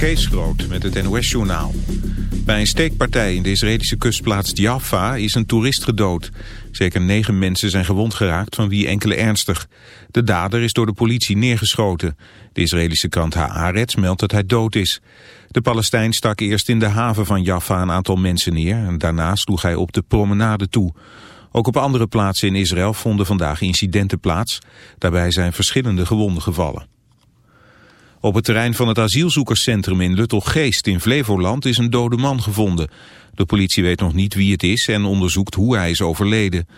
Kees Groot met het NOS-journaal. Bij een steekpartij in de Israëlische kustplaats Jaffa is een toerist gedood. Zeker negen mensen zijn gewond geraakt, van wie enkele ernstig. De dader is door de politie neergeschoten. De Israëlische krant Haaretz meldt dat hij dood is. De Palestijn stak eerst in de haven van Jaffa een aantal mensen neer... en daarna sloeg hij op de promenade toe. Ook op andere plaatsen in Israël vonden vandaag incidenten plaats. Daarbij zijn verschillende gewonden gevallen. Op het terrein van het asielzoekerscentrum in Luttelgeest in Flevoland is een dode man gevonden. De politie weet nog niet wie het is en onderzoekt hoe hij is overleden.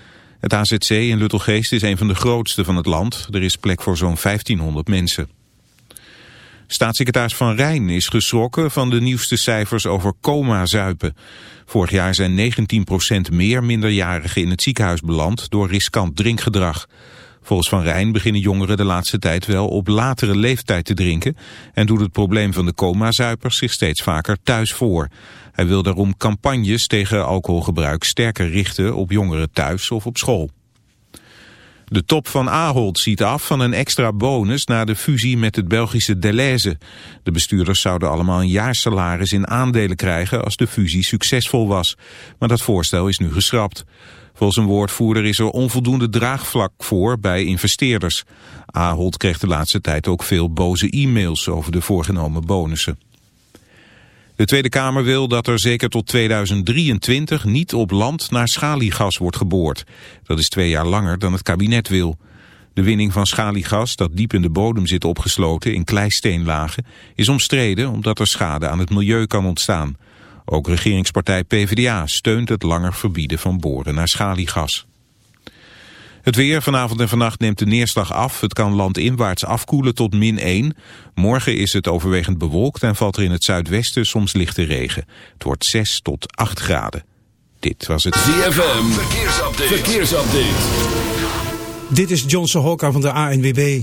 Het AZC in Luttelgeest is een van de grootste van het land. Er is plek voor zo'n 1500 mensen. Staatssecretaris Van Rijn is geschrokken van de nieuwste cijfers over coma-zuipen. Vorig jaar zijn 19% meer minderjarigen in het ziekenhuis beland door riskant drinkgedrag. Volgens Van Rijn beginnen jongeren de laatste tijd wel op latere leeftijd te drinken en doet het probleem van de coma-zuipers zich steeds vaker thuis voor. Hij wil daarom campagnes tegen alcoholgebruik sterker richten op jongeren thuis of op school. De top van Ahold ziet af van een extra bonus na de fusie met het Belgische Deleuze. De bestuurders zouden allemaal een jaarsalaris in aandelen krijgen als de fusie succesvol was. Maar dat voorstel is nu geschrapt. Volgens een woordvoerder is er onvoldoende draagvlak voor bij investeerders. Ahold kreeg de laatste tijd ook veel boze e-mails over de voorgenomen bonussen. De Tweede Kamer wil dat er zeker tot 2023 niet op land naar schaliegas wordt geboord. Dat is twee jaar langer dan het kabinet wil. De winning van schaliegas, dat diep in de bodem zit opgesloten in kleisteenlagen, is omstreden omdat er schade aan het milieu kan ontstaan. Ook regeringspartij PvdA steunt het langer verbieden van boren naar schaliegas. Het weer vanavond en vannacht neemt de neerslag af. Het kan landinwaarts afkoelen tot min 1. Morgen is het overwegend bewolkt en valt er in het zuidwesten soms lichte regen. Het wordt 6 tot 8 graden. Dit was het ZFM. Verkeersupdate. Verkeersupdate. Dit is Johnson Hokka van de ANWB.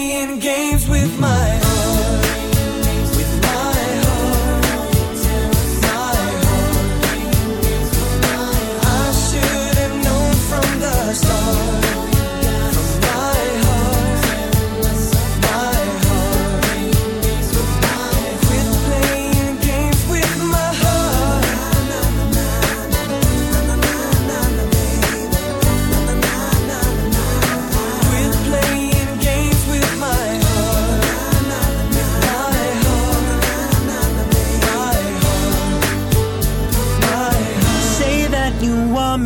Playing games with my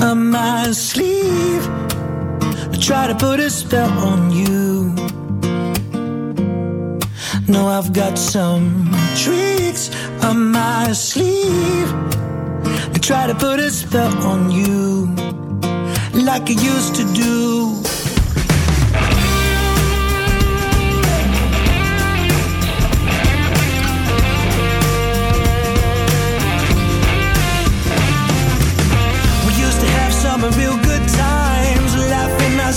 up my sleeve I try to put a spell on you. No, I've got some tricks up my sleeve I try to put a spell on you, like I used to do.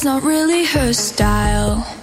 That's not really her style.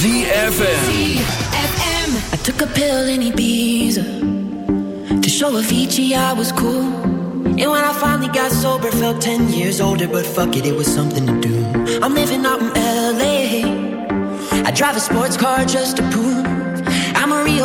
ZFM. I took a pill in Ibiza to show Avicii I was cool. And when I finally got sober, felt 10 years older, but fuck it, it was something to do. I'm living out in LA. I drive a sports car just to prove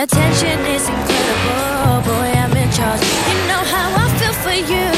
Attention is incredible, boy, I'm in charge. You know how I feel for you.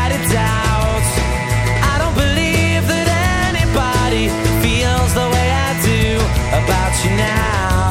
about you now.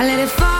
I let it fall,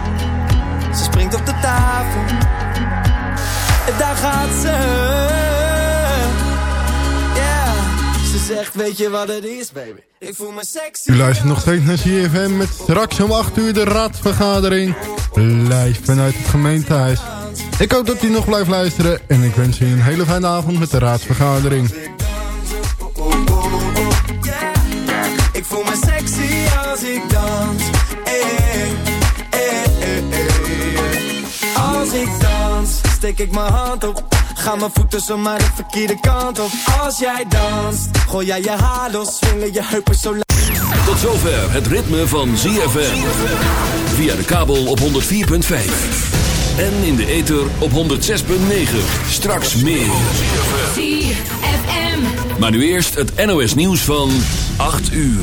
ze springt op de tafel. En daar gaat ze. Ja, ze zegt, weet je wat het is, baby? Ik voel me sexy. U luistert nog steeds naar CFM met straks om 8 uur de raadsvergadering. Live vanuit het gemeentehuis. Ik hoop dat u nog blijft luisteren en ik wens u een hele fijne avond met de raadsvergadering. Ik voel me sexy als ik dans. Steek ik mijn hand op. Ga mijn voeten zomaar de verkeerde kant op. Als jij danst, gooi jij je haar los. Swingen je heupen zo la- Tot zover het ritme van ZFM. Via de kabel op 104.5. En in de ether op 106.9. Straks meer. ZFM. Maar nu eerst het NOS nieuws van 8 uur.